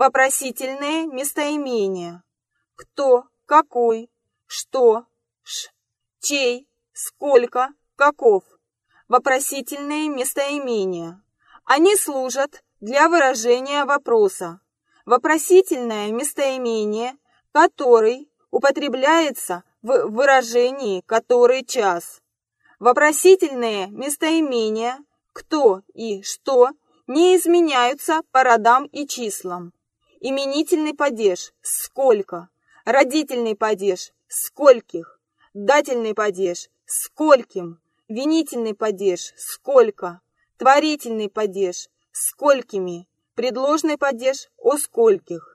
Вопросительные местоимения. Кто, какой, что, ш, чей, сколько, каков. Вопросительные местоимения. Они служат для выражения вопроса. Вопросительное местоимение, который употребляется в выражении «который час». Вопросительные местоимения «кто» и «что» не изменяются по родам и числам. Именительный падеж. «сколько», родительный падеж. «скольких», дательный падеж. «скольким», винительный падеж. «сколько», творительный падеж. «сколькими», предложный падеж. «о скольких».